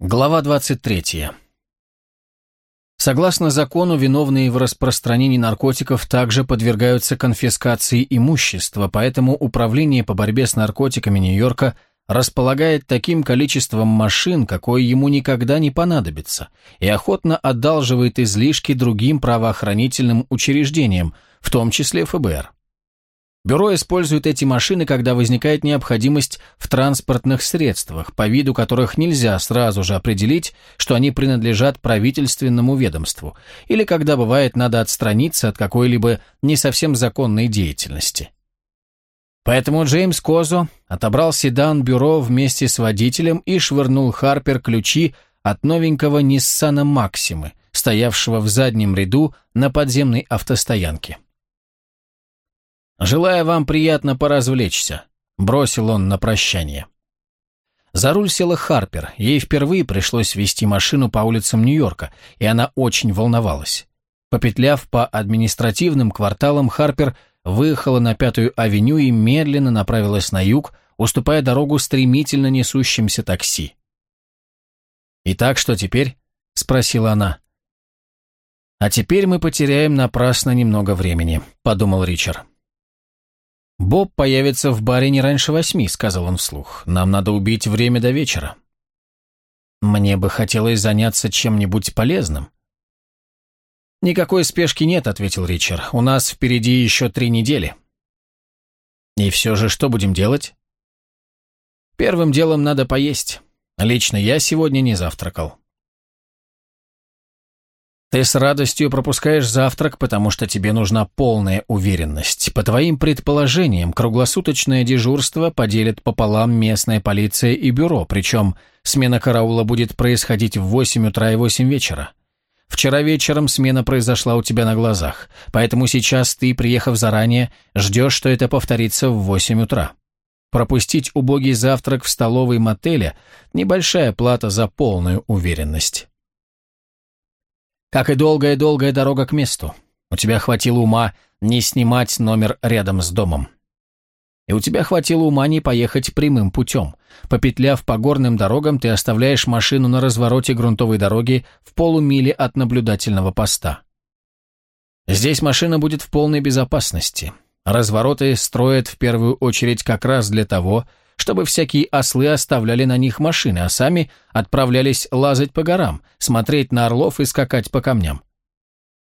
Глава 23. Согласно закону, виновные в распространении наркотиков также подвергаются конфискации имущества, поэтому Управление по борьбе с наркотиками Нью-Йорка располагает таким количеством машин, какое ему никогда не понадобится, и охотно одалживает излишки другим правоохранительным учреждениям, в том числе ФБР. Бюро использует эти машины, когда возникает необходимость в транспортных средствах, по виду которых нельзя сразу же определить, что они принадлежат правительственному ведомству, или когда бывает надо отстраниться от какой-либо не совсем законной деятельности. Поэтому Джеймс Козо отобрал седан бюро вместе с водителем и швырнул Харпер ключи от новенького Ниссана Максимы, стоявшего в заднем ряду на подземной автостоянке. «Желаю вам приятно поразвлечься», — бросил он на прощание. За руль села Харпер, ей впервые пришлось вести машину по улицам Нью-Йорка, и она очень волновалась. Попетляв по административным кварталам, Харпер выехала на Пятую авеню и медленно направилась на юг, уступая дорогу стремительно несущимся такси. «Итак, что теперь?» — спросила она. «А теперь мы потеряем напрасно немного времени», — подумал Ричард. «Боб появится в баре не раньше восьми», — сказал он вслух. «Нам надо убить время до вечера». «Мне бы хотелось заняться чем-нибудь полезным». «Никакой спешки нет», — ответил Ричард. «У нас впереди еще три недели». «И все же что будем делать?» «Первым делом надо поесть. Лично я сегодня не завтракал». Ты с радостью пропускаешь завтрак, потому что тебе нужна полная уверенность. По твоим предположениям, круглосуточное дежурство поделит пополам местная полиция и бюро, причем смена караула будет происходить в 8 утра и 8 вечера. Вчера вечером смена произошла у тебя на глазах, поэтому сейчас ты, приехав заранее, ждешь, что это повторится в 8 утра. Пропустить убогий завтрак в столовой мотеля – небольшая плата за полную уверенность. Как и долгая-долгая дорога к месту. У тебя хватило ума не снимать номер рядом с домом. И у тебя хватило ума не поехать прямым путем. Попетляв по горным дорогам, ты оставляешь машину на развороте грунтовой дороги в полумиле от наблюдательного поста. Здесь машина будет в полной безопасности. Развороты строят в первую очередь как раз для того, чтобы всякие ослы оставляли на них машины, а сами отправлялись лазать по горам, смотреть на орлов и скакать по камням.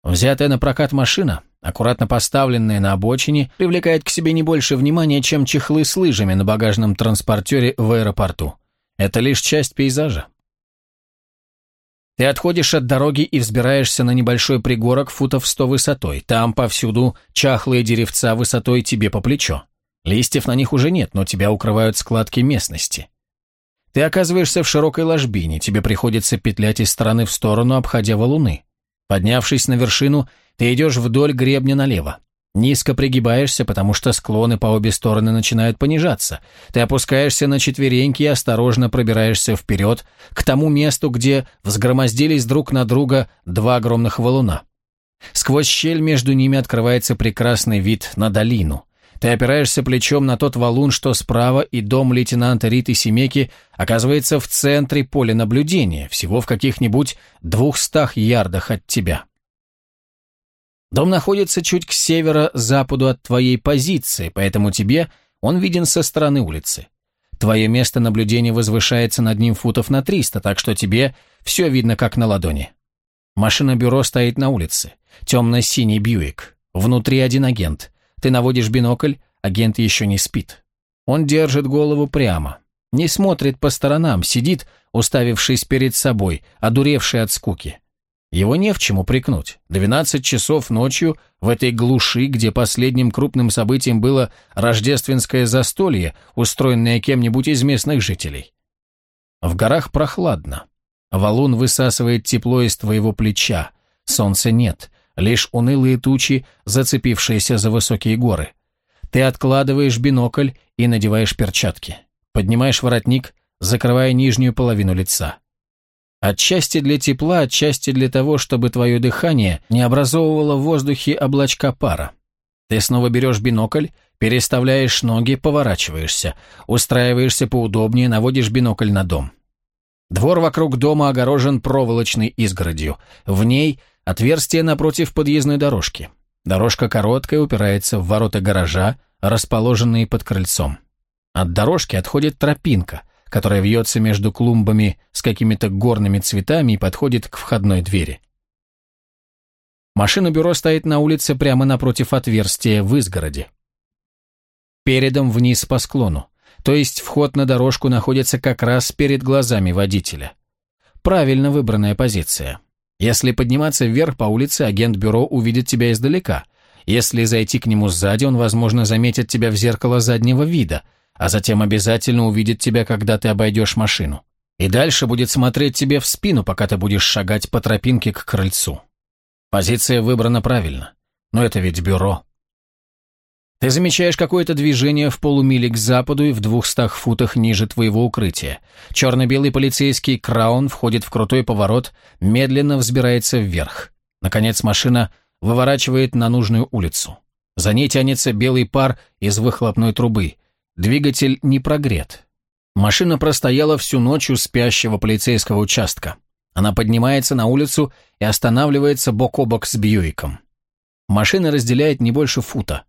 Взятая на прокат машина, аккуратно поставленная на обочине, привлекает к себе не больше внимания, чем чехлы с лыжами на багажном транспортере в аэропорту. Это лишь часть пейзажа. Ты отходишь от дороги и взбираешься на небольшой пригорок футов сто высотой. Там повсюду чахлые деревца высотой тебе по плечо. Листьев на них уже нет, но тебя укрывают складки местности. Ты оказываешься в широкой ложбине, тебе приходится петлять из стороны в сторону, обходя валуны. Поднявшись на вершину, ты идешь вдоль гребня налево. Низко пригибаешься, потому что склоны по обе стороны начинают понижаться. Ты опускаешься на четвереньки и осторожно пробираешься вперед к тому месту, где взгромоздились друг на друга два огромных валуна. Сквозь щель между ними открывается прекрасный вид на долину. Ты опираешься плечом на тот валун, что справа, и дом лейтенанта Риты Семеки оказывается в центре поля наблюдения, всего в каких-нибудь двухстах ярдах от тебя. Дом находится чуть к северо-западу от твоей позиции, поэтому тебе он виден со стороны улицы. Твое место наблюдения возвышается над ним футов на 300, так что тебе все видно как на ладони. Машина-бюро стоит на улице. Темно-синий Бьюик. Внутри один агент. Ты наводишь бинокль, агент еще не спит. Он держит голову прямо, не смотрит по сторонам, сидит, уставившись перед собой, одуревший от скуки. Его не в чем упрекнуть. 12 часов ночью в этой глуши, где последним крупным событием было рождественское застолье, устроенное кем-нибудь из местных жителей. В горах прохладно. Валун высасывает тепло из твоего плеча. Солнца нет лишь унылые тучи, зацепившиеся за высокие горы. Ты откладываешь бинокль и надеваешь перчатки. Поднимаешь воротник, закрывая нижнюю половину лица. Отчасти для тепла, отчасти для того, чтобы твое дыхание не образовывало в воздухе облачка пара. Ты снова берешь бинокль, переставляешь ноги, поворачиваешься, устраиваешься поудобнее, наводишь бинокль на дом. Двор вокруг дома огорожен проволочной изгородью. В ней отверстие напротив подъездной дорожки. Дорожка короткая, упирается в ворота гаража, расположенные под крыльцом. От дорожки отходит тропинка, которая вьется между клумбами с какими-то горными цветами и подходит к входной двери. Машина бюро стоит на улице прямо напротив отверстия в изгороде. Передом вниз по склону, то есть вход на дорожку находится как раз перед глазами водителя. Правильно выбранная позиция. Если подниматься вверх по улице, агент бюро увидит тебя издалека. Если зайти к нему сзади, он, возможно, заметит тебя в зеркало заднего вида – а затем обязательно увидит тебя, когда ты обойдешь машину. И дальше будет смотреть тебе в спину, пока ты будешь шагать по тропинке к крыльцу. Позиция выбрана правильно, но это ведь бюро. Ты замечаешь какое-то движение в полумиле к западу и в двухстах футах ниже твоего укрытия. Черно-белый полицейский краун входит в крутой поворот, медленно взбирается вверх. Наконец машина выворачивает на нужную улицу. За ней тянется белый пар из выхлопной трубы. Двигатель не прогрет. Машина простояла всю ночь у спящего полицейского участка. Она поднимается на улицу и останавливается бок о бок с Бьюиком. Машина разделяет не больше фута.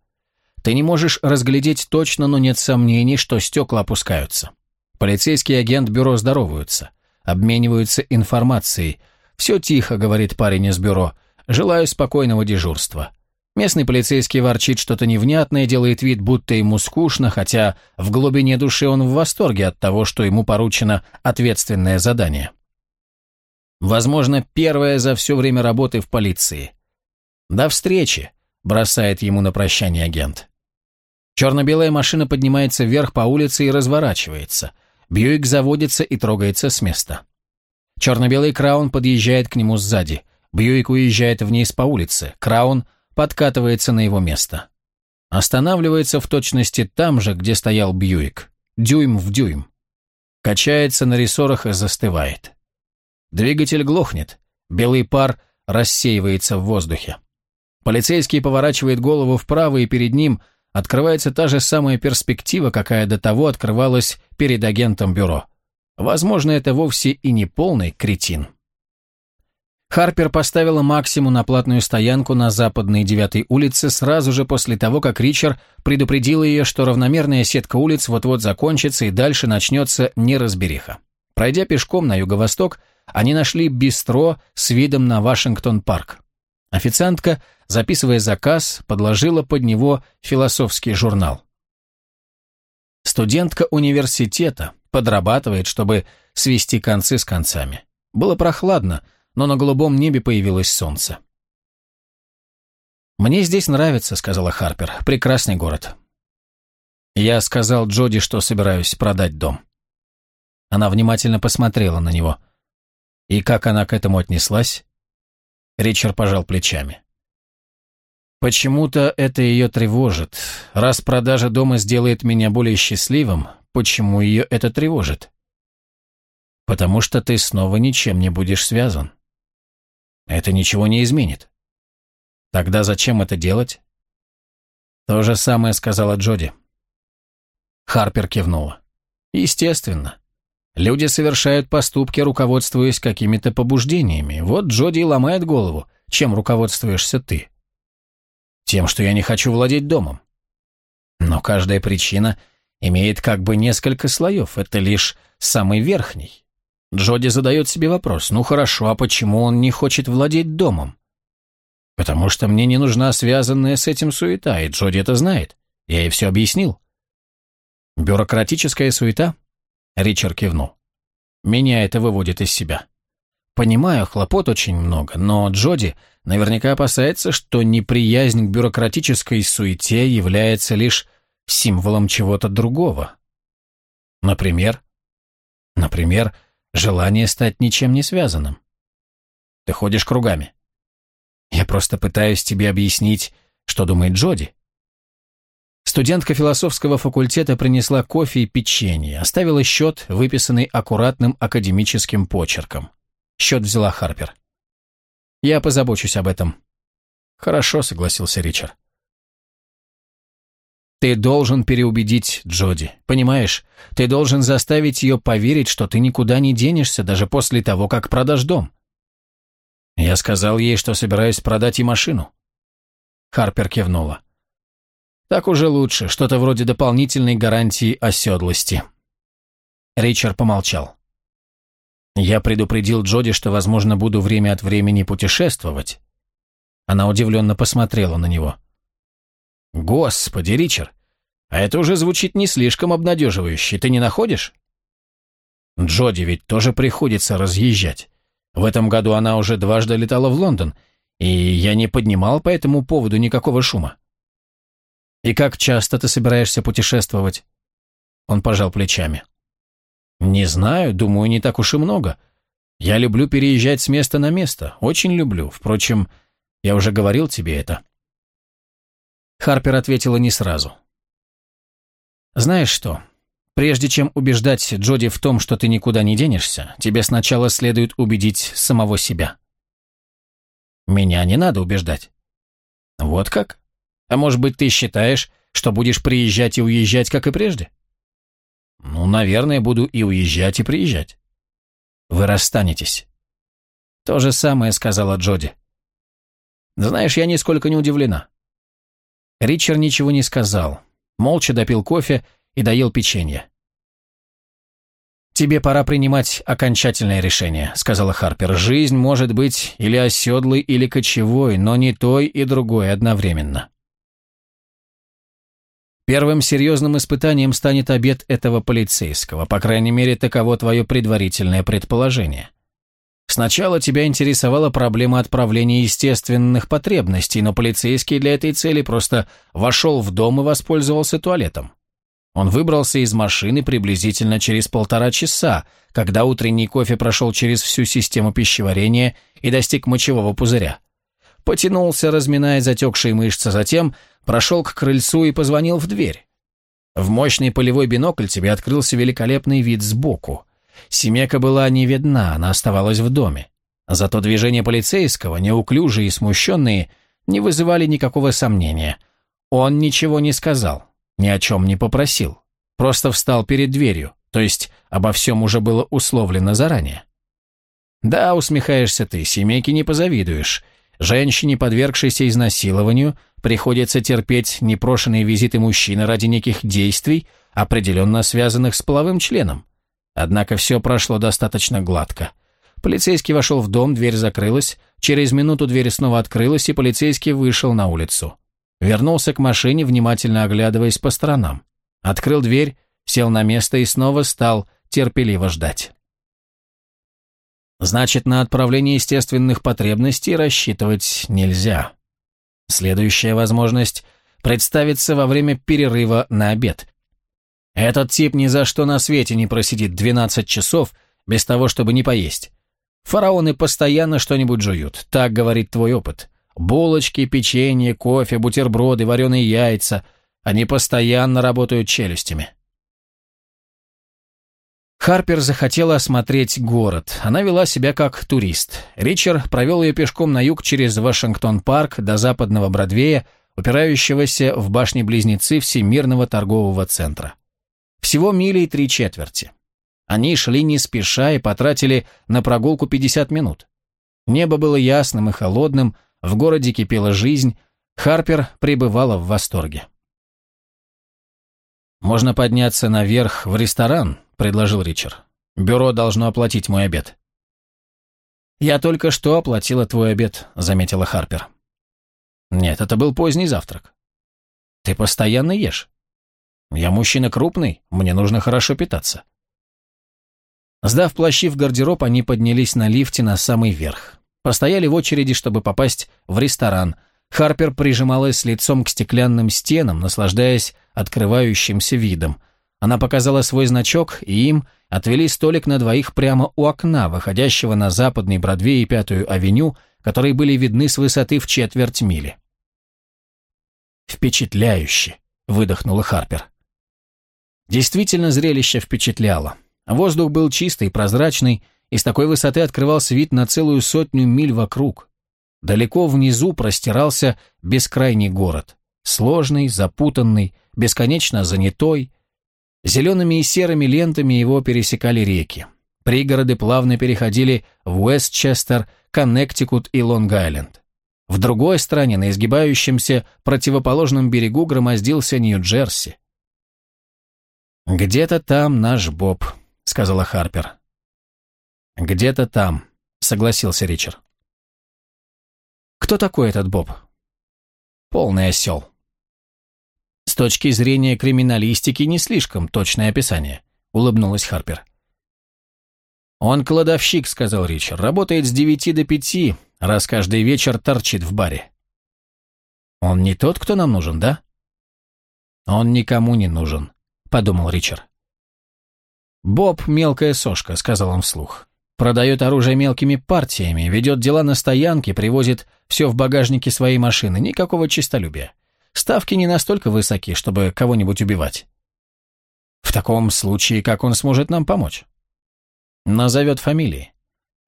Ты не можешь разглядеть точно, но нет сомнений, что стекла опускаются. Полицейский агент бюро здороваются, обмениваются информацией. «Все тихо», — говорит парень из бюро. «Желаю спокойного дежурства». Местный полицейский ворчит что-то невнятное, делает вид, будто ему скучно, хотя в глубине души он в восторге от того, что ему поручено ответственное задание. Возможно, первое за все время работы в полиции. «До встречи», — бросает ему на прощание агент. Черно-белая машина поднимается вверх по улице и разворачивается. Бьюик заводится и трогается с места. Черно-белый Краун подъезжает к нему сзади. Бьюик уезжает вниз по улице. Краун подкатывается на его место. Останавливается в точности там же, где стоял Бьюик, дюйм в дюйм. Качается на рессорах и застывает. Двигатель глохнет, белый пар рассеивается в воздухе. Полицейский поворачивает голову вправо, и перед ним открывается та же самая перспектива, какая до того открывалась перед агентом бюро. Возможно, это вовсе и не полный кретин. Харпер поставила Максиму на платную стоянку на западной девятой улице сразу же после того, как Ричард предупредил ее, что равномерная сетка улиц вот-вот закончится и дальше начнется неразбериха. Пройдя пешком на юго-восток, они нашли бистро с видом на Вашингтон-парк. Официантка, записывая заказ, подложила под него философский журнал. Студентка университета подрабатывает, чтобы свести концы с концами. Было прохладно, но на голубом небе появилось солнце. «Мне здесь нравится», — сказала Харпер. «Прекрасный город». Я сказал Джоди, что собираюсь продать дом. Она внимательно посмотрела на него. И как она к этому отнеслась? Ричард пожал плечами. Почему-то это ее тревожит. Раз продажа дома сделает меня более счастливым, почему ее это тревожит? Потому что ты снова ничем не будешь связан. Это ничего не изменит. Тогда зачем это делать? То же самое сказала Джоди. Харпер кивнула. Естественно. Люди совершают поступки, руководствуясь какими-то побуждениями. Вот Джоди ломает голову. Чем руководствуешься ты? Тем, что я не хочу владеть домом. Но каждая причина имеет как бы несколько слоев. Это лишь самый верхний. Джоди задает себе вопрос, ну хорошо, а почему он не хочет владеть домом? Потому что мне не нужна связанная с этим суета, и Джоди это знает. Я ей все объяснил. Бюрократическая суета? Ричард кивнул. Меня это выводит из себя. Понимаю, хлопот очень много, но Джоди наверняка опасается, что неприязнь к бюрократической суете является лишь символом чего-то другого. Например? Например, Желание стать ничем не связанным. Ты ходишь кругами. Я просто пытаюсь тебе объяснить, что думает Джоди. Студентка философского факультета принесла кофе и печенье, оставила счет, выписанный аккуратным академическим почерком. Счет взяла Харпер. «Я позабочусь об этом». «Хорошо», — согласился Ричард. Ты должен переубедить Джоди, понимаешь? Ты должен заставить ее поверить, что ты никуда не денешься даже после того, как продашь дом. Я сказал ей, что собираюсь продать ей машину. Харпер кивнула. Так уже лучше, что-то вроде дополнительной гарантии оседлости. Ричард помолчал. Я предупредил Джоди, что, возможно, буду время от времени путешествовать. Она удивленно посмотрела на него. «Господи, Ричард, а это уже звучит не слишком обнадеживающе, ты не находишь?» Джоди ведь тоже приходится разъезжать. В этом году она уже дважды летала в Лондон, и я не поднимал по этому поводу никакого шума. «И как часто ты собираешься путешествовать?» Он пожал плечами. «Не знаю, думаю, не так уж и много. Я люблю переезжать с места на место, очень люблю. Впрочем, я уже говорил тебе это». Харпер ответила не сразу. «Знаешь что, прежде чем убеждать Джоди в том, что ты никуда не денешься, тебе сначала следует убедить самого себя». «Меня не надо убеждать». «Вот как? А может быть, ты считаешь, что будешь приезжать и уезжать, как и прежде?» «Ну, наверное, буду и уезжать, и приезжать». «Вы расстанетесь». «То же самое», — сказала Джоди. «Знаешь, я нисколько не удивлена. Ричард ничего не сказал, молча допил кофе и доел печенье. «Тебе пора принимать окончательное решение», — сказала Харпер. «Жизнь может быть или оседлой, или кочевой, но не той и другой одновременно». Первым серьезным испытанием станет обед этого полицейского, по крайней мере, таково твое предварительное предположение. Сначала тебя интересовала проблема отправления естественных потребностей, но полицейский для этой цели просто вошел в дом и воспользовался туалетом. Он выбрался из машины приблизительно через полтора часа, когда утренний кофе прошел через всю систему пищеварения и достиг мочевого пузыря. Потянулся, разминая затекшие мышцы, затем прошел к крыльцу и позвонил в дверь. В мощный полевой бинокль тебе открылся великолепный вид сбоку. Семека была не видна, она оставалась в доме. Зато движения полицейского, неуклюжие и смущенные, не вызывали никакого сомнения. Он ничего не сказал, ни о чем не попросил. Просто встал перед дверью, то есть обо всем уже было условлено заранее. Да, усмехаешься ты, семейке не позавидуешь. Женщине, подвергшейся изнасилованию, приходится терпеть непрошенные визиты мужчины ради неких действий, определенно связанных с половым членом. Однако все прошло достаточно гладко. Полицейский вошел в дом, дверь закрылась, через минуту дверь снова открылась, и полицейский вышел на улицу. Вернулся к машине, внимательно оглядываясь по сторонам. Открыл дверь, сел на место и снова стал терпеливо ждать. Значит, на отправление естественных потребностей рассчитывать нельзя. Следующая возможность представится во время перерыва на обед. Этот тип ни за что на свете не просидит 12 часов без того, чтобы не поесть. Фараоны постоянно что-нибудь жуют, так говорит твой опыт. Булочки, печенье, кофе, бутерброды, вареные яйца. Они постоянно работают челюстями. Харпер захотела осмотреть город. Она вела себя как турист. Ричард провел ее пешком на юг через Вашингтон-парк до западного Бродвея, упирающегося в башни-близнецы Всемирного торгового центра. Всего мили три четверти. Они шли не спеша и потратили на прогулку 50 минут. Небо было ясным и холодным, в городе кипела жизнь, Харпер пребывала в восторге. «Можно подняться наверх в ресторан», — предложил Ричард. «Бюро должно оплатить мой обед». «Я только что оплатила твой обед», — заметила Харпер. «Нет, это был поздний завтрак». «Ты постоянно ешь?» Я мужчина крупный, мне нужно хорошо питаться. Сдав плащи в гардероб, они поднялись на лифте на самый верх. Постояли в очереди, чтобы попасть в ресторан. Харпер прижималась лицом к стеклянным стенам, наслаждаясь открывающимся видом. Она показала свой значок, и им отвели столик на двоих прямо у окна, выходящего на западный Бродвей и Пятую авеню, которые были видны с высоты в четверть мили. «Впечатляюще!» — выдохнула Харпер. Действительно, зрелище впечатляло. Воздух был чистый, прозрачный, и с такой высоты открывался вид на целую сотню миль вокруг. Далеко внизу простирался бескрайний город. Сложный, запутанный, бесконечно занятой. Зелеными и серыми лентами его пересекали реки. Пригороды плавно переходили в Уэстчестер, Коннектикут и Лонг-Айленд. В другой стороне, на изгибающемся противоположном берегу, громоздился Нью-Джерси. «Где-то там наш Боб», — сказала Харпер. «Где-то там», — согласился Ричард. «Кто такой этот Боб?» «Полный осел». «С точки зрения криминалистики не слишком точное описание», — улыбнулась Харпер. «Он кладовщик», — сказал Ричард. «Работает с девяти до пяти, раз каждый вечер торчит в баре». «Он не тот, кто нам нужен, да?» «Он никому не нужен», — подумал Ричард. «Боб — мелкая сошка», — сказал он вслух. «Продает оружие мелкими партиями, ведет дела на стоянке, привозит все в багажнике своей машины, никакого честолюбия. Ставки не настолько высоки, чтобы кого-нибудь убивать». «В таком случае, как он сможет нам помочь?» Назовет фамилии.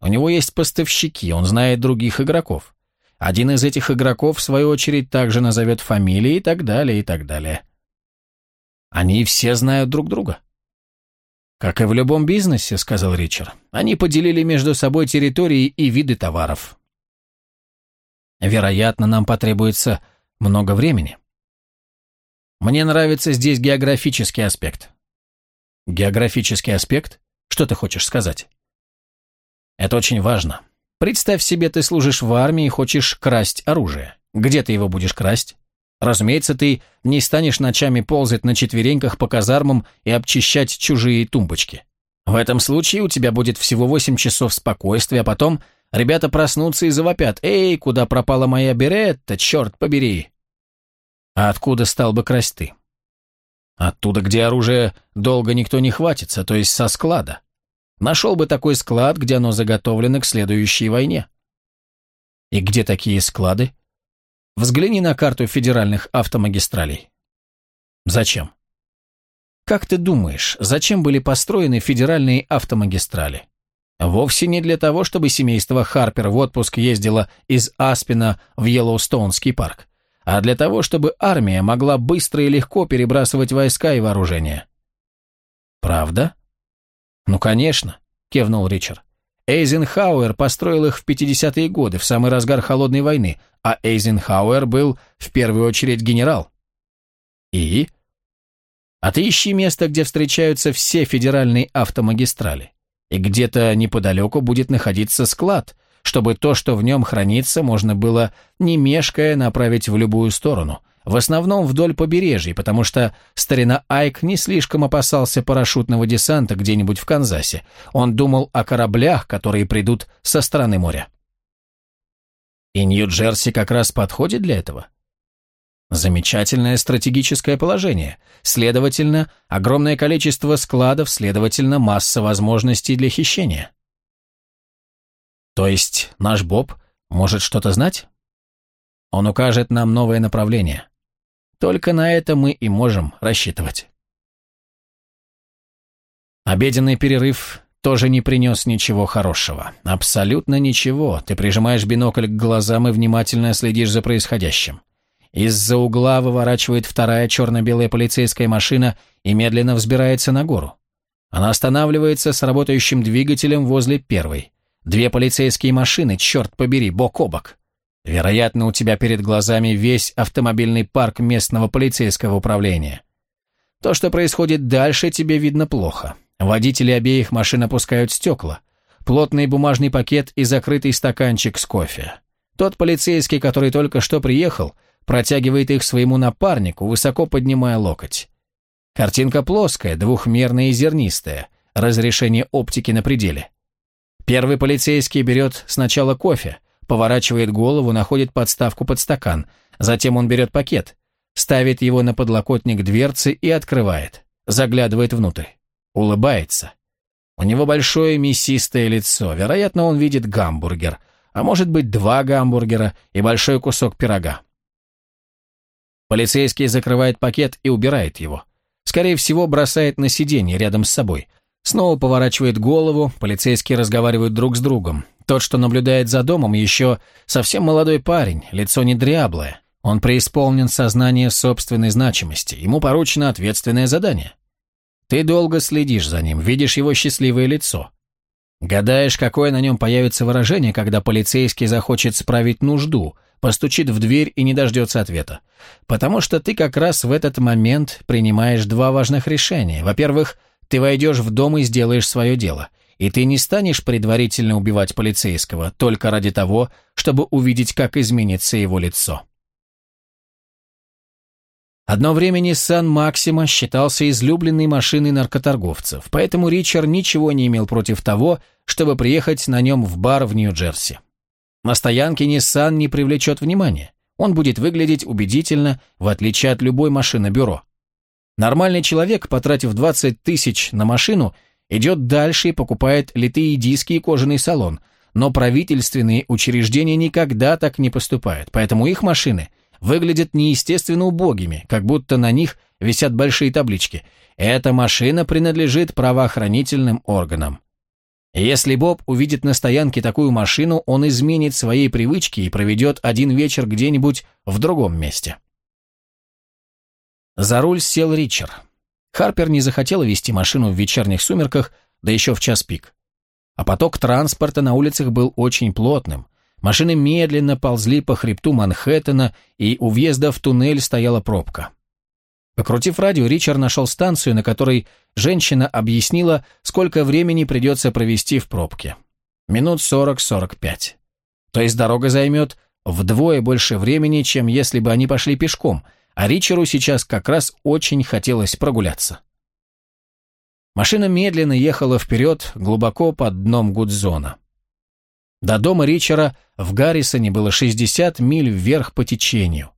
У него есть поставщики, он знает других игроков. Один из этих игроков, в свою очередь, также назовет фамилии и так далее, и так далее. Они все знают друг друга. «Как и в любом бизнесе», — сказал Ричард, — «они поделили между собой территории и виды товаров». «Вероятно, нам потребуется много времени». «Мне нравится здесь географический аспект». «Географический аспект?» Что ты хочешь сказать? Это очень важно. Представь себе, ты служишь в армии и хочешь красть оружие. Где ты его будешь красть? Разумеется, ты не станешь ночами ползать на четвереньках по казармам и обчищать чужие тумбочки. В этом случае у тебя будет всего 8 часов спокойствия, а потом ребята проснутся и завопят «Эй, куда пропала моя беретта, черт побери!» А откуда стал бы красть ты? Оттуда, где оружие долго никто не хватится, то есть со склада. Нашел бы такой склад, где оно заготовлено к следующей войне. И где такие склады? Взгляни на карту федеральных автомагистралей. Зачем? Как ты думаешь, зачем были построены федеральные автомагистрали? Вовсе не для того, чтобы семейство Харпер в отпуск ездило из Аспина в Йеллоустоунский парк а для того, чтобы армия могла быстро и легко перебрасывать войска и вооружение. «Правда?» «Ну, конечно», — кивнул Ричард. Эйзенхауэр построил их в 50-е годы, в самый разгар Холодной войны, а Эйзенхауэр был в первую очередь генерал. И? Отыщи место, где встречаются все федеральные автомагистрали. И где-то неподалеку будет находиться склад, чтобы то, что в нем хранится, можно было, не мешкая, направить в любую сторону, в основном вдоль побережья, потому что старина Айк не слишком опасался парашютного десанта где-нибудь в Канзасе. Он думал о кораблях, которые придут со стороны моря. И Нью-Джерси как раз подходит для этого. Замечательное стратегическое положение. Следовательно, огромное количество складов, следовательно, масса возможностей для хищения. То есть наш Боб может что-то знать? Он укажет нам новое направление. Только на это мы и можем рассчитывать. Обеденный перерыв тоже не принес ничего хорошего. Абсолютно ничего. Ты прижимаешь бинокль к глазам и внимательно следишь за происходящим. Из-за угла выворачивает вторая черно-белая полицейская машина и медленно взбирается на гору. Она останавливается с работающим двигателем возле первой. Две полицейские машины, черт побери, бок о бок. Вероятно, у тебя перед глазами весь автомобильный парк местного полицейского управления. То, что происходит дальше, тебе видно плохо. Водители обеих машин опускают стекла. Плотный бумажный пакет и закрытый стаканчик с кофе. Тот полицейский, который только что приехал, протягивает их своему напарнику, высоко поднимая локоть. Картинка плоская, двухмерная и зернистая, разрешение оптики на пределе. Первый полицейский берет сначала кофе, поворачивает голову, находит подставку под стакан, затем он берет пакет, ставит его на подлокотник дверцы и открывает, заглядывает внутрь, улыбается. У него большое мясистое лицо, вероятно, он видит гамбургер, а может быть два гамбургера и большой кусок пирога. Полицейский закрывает пакет и убирает его. Скорее всего, бросает на сиденье рядом с собой, Снова поворачивает голову, полицейские разговаривают друг с другом. Тот, что наблюдает за домом, еще совсем молодой парень, лицо не дряблое. Он преисполнен сознания собственной значимости, ему поручено ответственное задание. Ты долго следишь за ним, видишь его счастливое лицо. Гадаешь, какое на нем появится выражение, когда полицейский захочет справить нужду, постучит в дверь и не дождется ответа. Потому что ты как раз в этот момент принимаешь два важных решения. Во-первых, ты войдешь в дом и сделаешь свое дело. И ты не станешь предварительно убивать полицейского только ради того, чтобы увидеть, как изменится его лицо. Одно время Nissan Maxima считался излюбленной машиной наркоторговцев, поэтому Ричард ничего не имел против того, чтобы приехать на нем в бар в Нью-Джерси. На стоянке Nissan не привлечет внимания. Он будет выглядеть убедительно, в отличие от любой машины бюро. Нормальный человек, потратив 20 тысяч на машину, идет дальше и покупает литые диски и кожаный салон, но правительственные учреждения никогда так не поступают, поэтому их машины выглядят неестественно убогими, как будто на них висят большие таблички. Эта машина принадлежит правоохранительным органам. Если Боб увидит на стоянке такую машину, он изменит свои привычки и проведет один вечер где-нибудь в другом месте. За руль сел Ричард. Харпер не захотела вести машину в вечерних сумерках, да еще в час пик. А поток транспорта на улицах был очень плотным. Машины медленно ползли по хребту Манхэттена, и у въезда в туннель стояла пробка. Покрутив радио, Ричард нашел станцию, на которой женщина объяснила, сколько времени придется провести в пробке. Минут 40-45. То есть дорога займет вдвое больше времени, чем если бы они пошли пешком, а Ричару сейчас как раз очень хотелось прогуляться. Машина медленно ехала вперед, глубоко под дном Гудзона. До дома Ричера в Гаррисоне было 60 миль вверх по течению.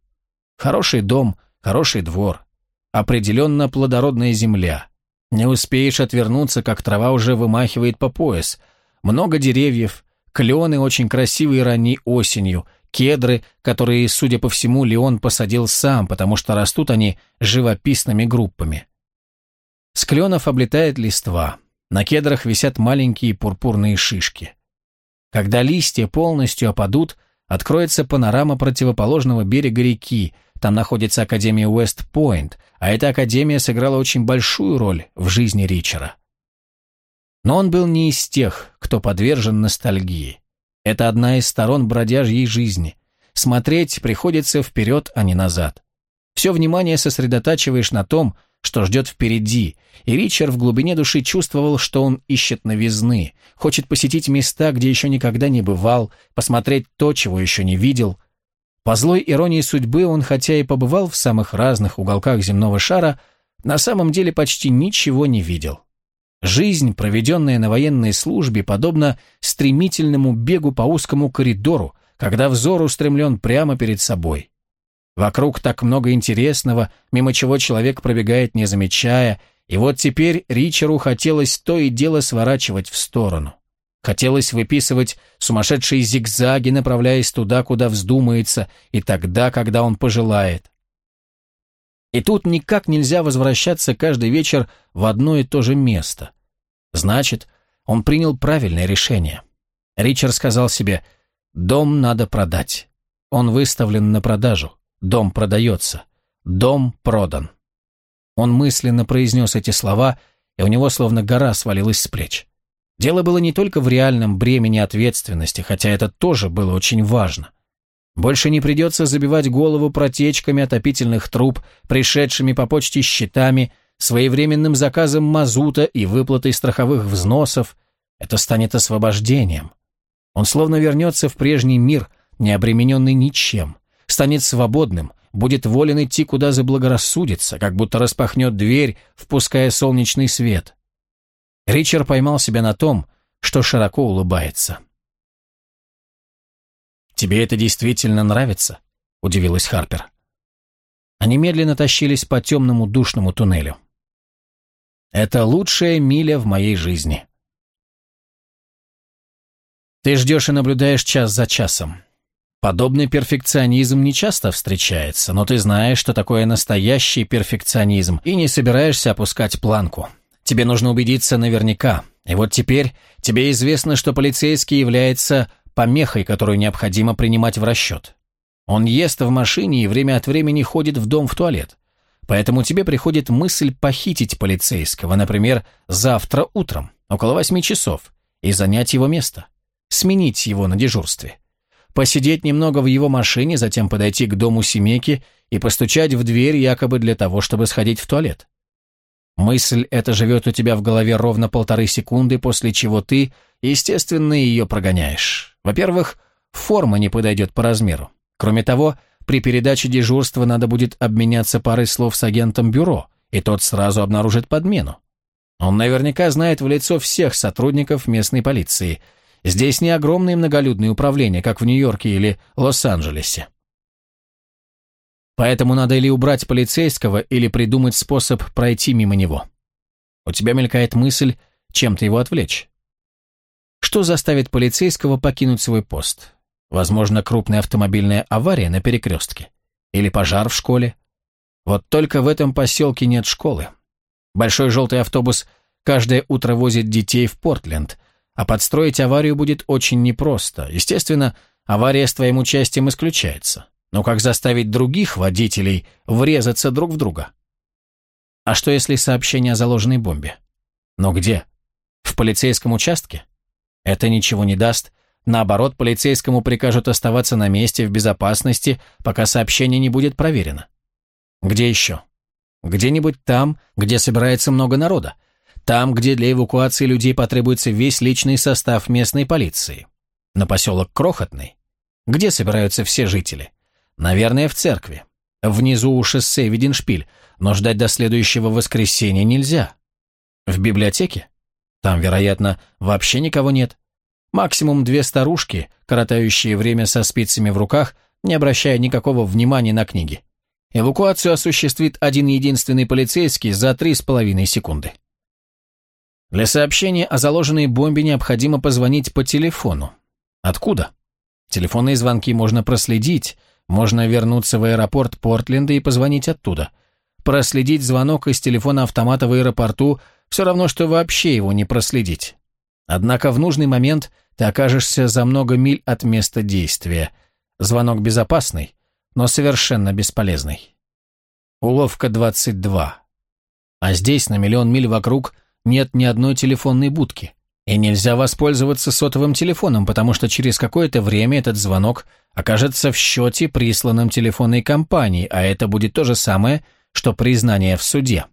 Хороший дом, хороший двор. Определенно плодородная земля. Не успеешь отвернуться, как трава уже вымахивает по пояс. Много деревьев, клены очень красивые ранней осенью, кедры, которые, судя по всему, Леон посадил сам, потому что растут они живописными группами. С кленов облетает листва. На кедрах висят маленькие пурпурные шишки. Когда листья полностью опадут, откроется панорама противоположного берега реки, там находится Академия Уэст-Пойнт, а эта Академия сыграла очень большую роль в жизни Ричера. Но он был не из тех, кто подвержен ностальгии. Это одна из сторон бродяжьей жизни. Смотреть приходится вперед, а не назад. Все внимание сосредотачиваешь на том, что ждет впереди, и Ричард в глубине души чувствовал, что он ищет новизны, хочет посетить места, где еще никогда не бывал, посмотреть то, чего еще не видел. По злой иронии судьбы он, хотя и побывал в самых разных уголках земного шара, на самом деле почти ничего не видел. Жизнь, проведенная на военной службе, подобна стремительному бегу по узкому коридору, когда взор устремлен прямо перед собой. Вокруг так много интересного, мимо чего человек пробегает, не замечая, и вот теперь Ричеру хотелось то и дело сворачивать в сторону. Хотелось выписывать сумасшедшие зигзаги, направляясь туда, куда вздумается, и тогда, когда он пожелает. И тут никак нельзя возвращаться каждый вечер в одно и то же место. Значит, он принял правильное решение. Ричард сказал себе, «Дом надо продать. Он выставлен на продажу. Дом продается. Дом продан. Он мысленно произнес эти слова, и у него словно гора свалилась с плеч. Дело было не только в реальном бремени ответственности, хотя это тоже было очень важно. Больше не придется забивать голову протечками отопительных труб, пришедшими по почте счетами, своевременным заказом мазута и выплатой страховых взносов. Это станет освобождением. Он словно вернется в прежний мир, не обремененный ничем станет свободным, будет волен идти, куда заблагорассудится, как будто распахнет дверь, впуская солнечный свет. Ричард поймал себя на том, что широко улыбается. «Тебе это действительно нравится?» – удивилась Харпер. Они медленно тащились по темному душному туннелю. «Это лучшая миля в моей жизни». Ты ждешь и наблюдаешь час за часом. Подобный перфекционизм не часто встречается, но ты знаешь, что такое настоящий перфекционизм, и не собираешься опускать планку. Тебе нужно убедиться наверняка. И вот теперь тебе известно, что полицейский является помехой, которую необходимо принимать в расчет. Он ест в машине и время от времени ходит в дом в туалет. Поэтому тебе приходит мысль похитить полицейского, например, завтра утром, около восьми часов, и занять его место, сменить его на дежурстве. Посидеть немного в его машине, затем подойти к дому семейки и постучать в дверь якобы для того, чтобы сходить в туалет. Мысль эта живет у тебя в голове ровно полторы секунды, после чего ты, естественно, ее прогоняешь. Во-первых, форма не подойдет по размеру. Кроме того, при передаче дежурства надо будет обменяться парой слов с агентом бюро, и тот сразу обнаружит подмену. Он наверняка знает в лицо всех сотрудников местной полиции. Здесь не огромные многолюдные управления, как в Нью-Йорке или Лос-Анджелесе. Поэтому надо или убрать полицейского, или придумать способ пройти мимо него. У тебя мелькает мысль чем-то его отвлечь. Что заставит полицейского покинуть свой пост? Возможно, крупная автомобильная авария на перекрестке. Или пожар в школе. Вот только в этом поселке нет школы. Большой желтый автобус каждое утро возит детей в Портленд, а подстроить аварию будет очень непросто. Естественно, авария с твоим участием исключается. Но как заставить других водителей врезаться друг в друга? А что если сообщение о заложенной бомбе? Но где? В полицейском участке? Это ничего не даст. Наоборот, полицейскому прикажут оставаться на месте в безопасности, пока сообщение не будет проверено. Где еще? Где-нибудь там, где собирается много народа. Там, где для эвакуации людей потребуется весь личный состав местной полиции. На поселок Крохотный. Где собираются все жители? Наверное, в церкви. Внизу у шоссе виден шпиль, но ждать до следующего воскресенья нельзя. В библиотеке? Там, вероятно, вообще никого нет. Максимум две старушки, коротающие время со спицами в руках, не обращая никакого внимания на книги. Эвакуацию осуществит один единственный полицейский за три с половиной секунды. Для сообщения о заложенной бомбе необходимо позвонить по телефону. Откуда? Телефонные звонки можно проследить, можно вернуться в аэропорт Портленда и позвонить оттуда. Проследить звонок из телефона автомата в аэропорту все равно, что вообще его не проследить. Однако в нужный момент ты окажешься за много миль от места действия. Звонок безопасный, но совершенно бесполезный. Уловка 22. А здесь, на миллион миль вокруг, нет ни одной телефонной будки. И нельзя воспользоваться сотовым телефоном, потому что через какое-то время этот звонок окажется в счете, присланном телефонной компании, а это будет то же самое, что признание в суде.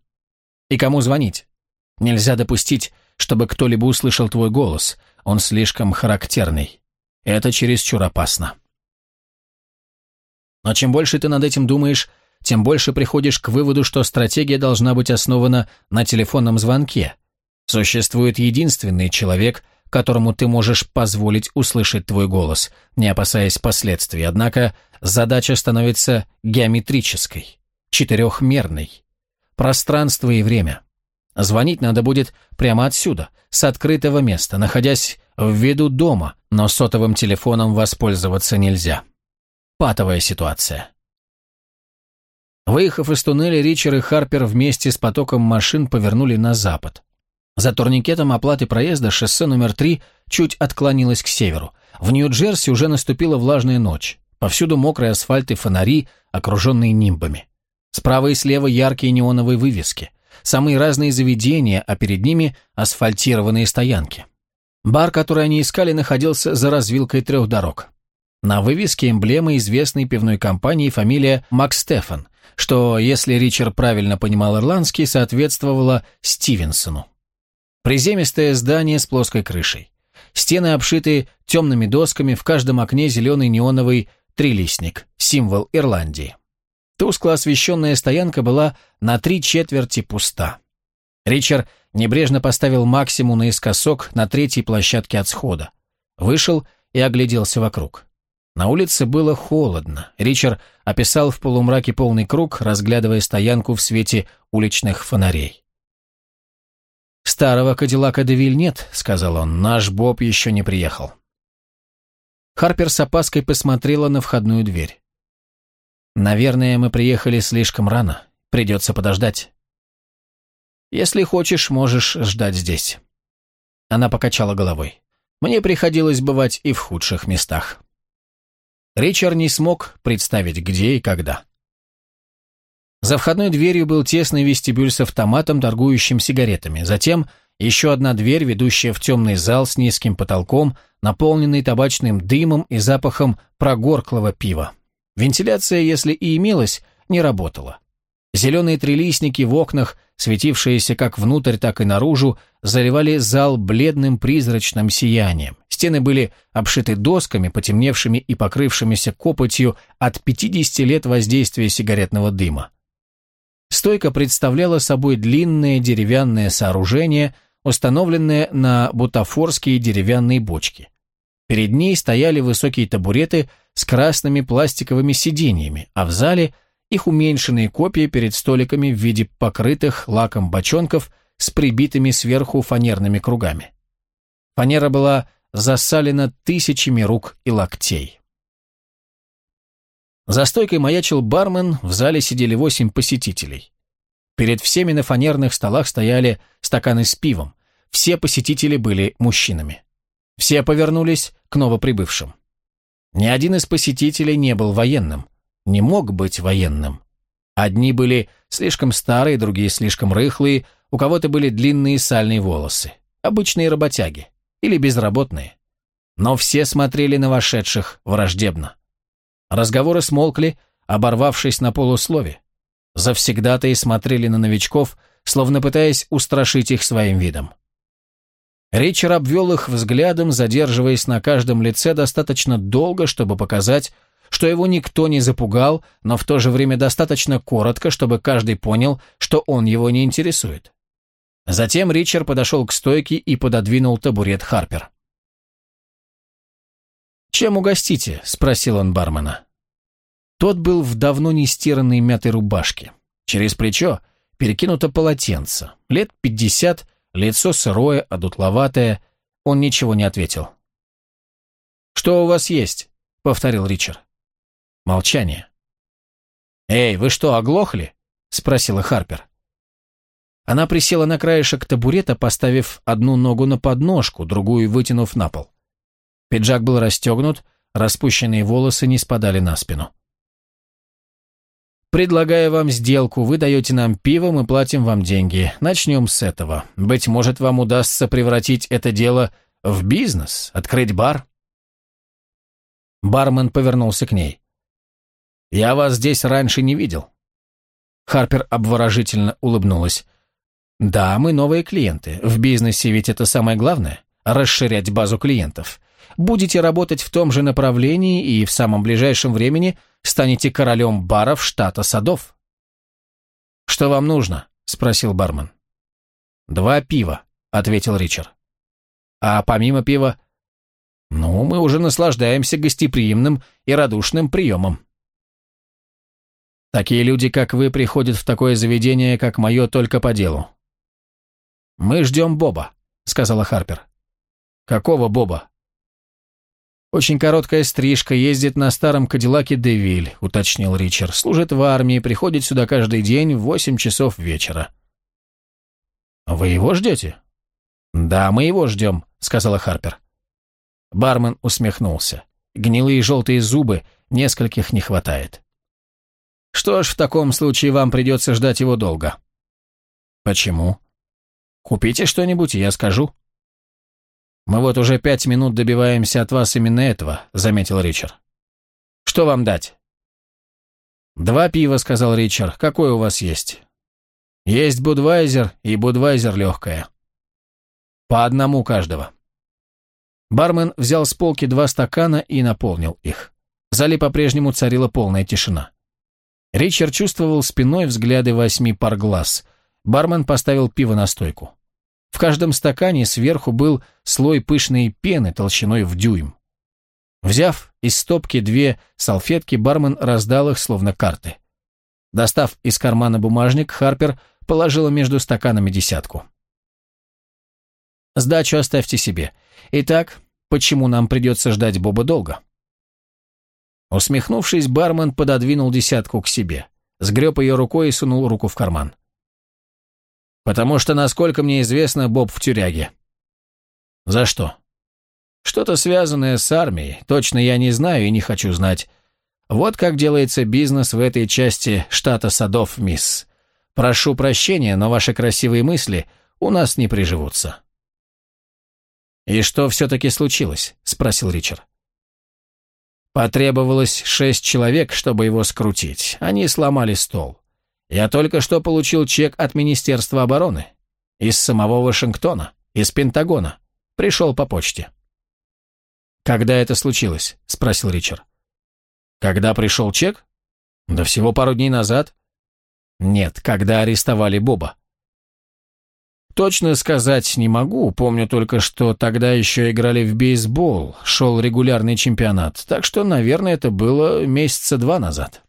И кому звонить? Нельзя допустить, чтобы кто-либо услышал твой голос, он слишком характерный. Это чересчур опасно. Но чем больше ты над этим думаешь, тем больше приходишь к выводу, что стратегия должна быть основана на телефонном звонке – Существует единственный человек, которому ты можешь позволить услышать твой голос, не опасаясь последствий, однако задача становится геометрической, четырехмерной. Пространство и время. Звонить надо будет прямо отсюда, с открытого места, находясь в виду дома, но сотовым телефоном воспользоваться нельзя. Патовая ситуация. Выехав из туннеля, Ричард и Харпер вместе с потоком машин повернули на запад. За турникетом оплаты проезда шоссе номер 3 чуть отклонилось к северу. В Нью-Джерси уже наступила влажная ночь. Повсюду мокрые асфальт и фонари, окруженные нимбами. Справа и слева яркие неоновые вывески. Самые разные заведения, а перед ними асфальтированные стоянки. Бар, который они искали, находился за развилкой трех дорог. На вывеске эмблема известной пивной компании фамилия Макс Стефан, что, если Ричард правильно понимал ирландский, соответствовало Стивенсону. Приземистое здание с плоской крышей. Стены обшиты темными досками, в каждом окне зеленый неоновый трилистник, символ Ирландии. Тускло освещенная стоянка была на три четверти пуста. Ричард небрежно поставил максимум наискосок на третьей площадке от схода. Вышел и огляделся вокруг. На улице было холодно. Ричард описал в полумраке полный круг, разглядывая стоянку в свете уличных фонарей. «Старого Кадиллака Девиль нет», — сказал он, — «наш Боб еще не приехал». Харпер с опаской посмотрела на входную дверь. «Наверное, мы приехали слишком рано. Придется подождать». «Если хочешь, можешь ждать здесь». Она покачала головой. «Мне приходилось бывать и в худших местах». Ричард не смог представить, где и когда. За входной дверью был тесный вестибюль с автоматом, торгующим сигаретами. Затем еще одна дверь, ведущая в темный зал с низким потолком, наполненный табачным дымом и запахом прогорклого пива. Вентиляция, если и имелась, не работала. Зеленые трелисники в окнах, светившиеся как внутрь, так и наружу, заливали зал бледным призрачным сиянием. Стены были обшиты досками, потемневшими и покрывшимися копотью от 50 лет воздействия сигаретного дыма. Стойка представляла собой длинное деревянное сооружение, установленное на бутафорские деревянные бочки. Перед ней стояли высокие табуреты с красными пластиковыми сиденьями, а в зале – их уменьшенные копии перед столиками в виде покрытых лаком бочонков с прибитыми сверху фанерными кругами. Фанера была засалена тысячами рук и локтей. За стойкой маячил бармен, в зале сидели восемь посетителей. Перед всеми на фанерных столах стояли стаканы с пивом. Все посетители были мужчинами. Все повернулись к новоприбывшим. Ни один из посетителей не был военным не мог быть военным. Одни были слишком старые, другие слишком рыхлые, у кого-то были длинные сальные волосы, обычные работяги или безработные. Но все смотрели на вошедших враждебно. Разговоры смолкли, оборвавшись на полуслове. Завсегдатые смотрели на новичков, словно пытаясь устрашить их своим видом. Ричард обвел их взглядом, задерживаясь на каждом лице достаточно долго, чтобы показать, что его никто не запугал, но в то же время достаточно коротко, чтобы каждый понял, что он его не интересует. Затем Ричард подошел к стойке и пододвинул табурет Харпер. «Чем угостите?» – спросил он бармена. Тот был в давно не стиранной мятой рубашке. Через плечо перекинуто полотенце. Лет пятьдесят, лицо сырое, одутловатое. Он ничего не ответил. «Что у вас есть?» — повторил Ричард. Молчание. «Эй, вы что, оглохли?» — спросила Харпер. Она присела на краешек табурета, поставив одну ногу на подножку, другую вытянув на пол. Пиджак был расстегнут, распущенные волосы не спадали на спину. «Предлагаю вам сделку, вы даете нам пиво, мы платим вам деньги. Начнем с этого. Быть может, вам удастся превратить это дело в бизнес, открыть бар?» Бармен повернулся к ней. Я вас здесь раньше не видел». Харпер обворожительно улыбнулась. «Да, мы новые клиенты. В бизнесе ведь это самое главное – расширять базу клиентов. Будете работать в том же направлении и в самом ближайшем времени станете королем баров штата Садов». «Что вам нужно?» – спросил бармен. «Два пива», – ответил Ричард. «А помимо пива?» «Ну, мы уже наслаждаемся гостеприимным и радушным приемом». Такие люди, как вы, приходят в такое заведение, как мое, только по делу». «Мы ждем Боба», — сказала Харпер. «Какого Боба?» «Очень короткая стрижка, ездит на старом Кадиллаке Девиль», — уточнил Ричард. «Служит в армии, приходит сюда каждый день в восемь часов вечера». «Вы его ждете?» «Да, мы его ждем», — сказала Харпер. Бармен усмехнулся. Гнилые желтые зубы, нескольких не хватает. Что ж, в таком случае вам придется ждать его долго. Почему? Купите что-нибудь, я скажу. Мы вот уже пять минут добиваемся от вас именно этого, заметил Ричард. Что вам дать? Два пива, сказал Ричард. Какое у вас есть? Есть Будвайзер и Будвайзер легкая. По одному каждого. Бармен взял с полки два стакана и наполнил их. В зале по-прежнему царила полная тишина. Ричард чувствовал спиной взгляды восьми пар глаз. Бармен поставил пиво на стойку. В каждом стакане сверху был слой пышной пены толщиной в дюйм. Взяв из стопки две салфетки, бармен раздал их, словно карты. Достав из кармана бумажник, Харпер положила между стаканами десятку. «Сдачу оставьте себе. Итак, почему нам придется ждать Боба долго?» Усмехнувшись, бармен пододвинул десятку к себе, сгреб ее рукой и сунул руку в карман. «Потому что, насколько мне известно, Боб в тюряге». «За что?» «Что-то связанное с армией. Точно я не знаю и не хочу знать. Вот как делается бизнес в этой части штата Садов, мисс. Прошу прощения, но ваши красивые мысли у нас не приживутся». «И что все-таки случилось?» – спросил Ричард. Потребовалось шесть человек, чтобы его скрутить. Они сломали стол. Я только что получил чек от Министерства обороны. Из самого Вашингтона, из Пентагона. Пришел по почте. «Когда это случилось?» – спросил Ричард. «Когда пришел чек? Да всего пару дней назад». «Нет, когда арестовали Боба». Точно сказать не могу, помню только, что тогда еще играли в бейсбол, шел регулярный чемпионат, так что, наверное, это было месяца два назад.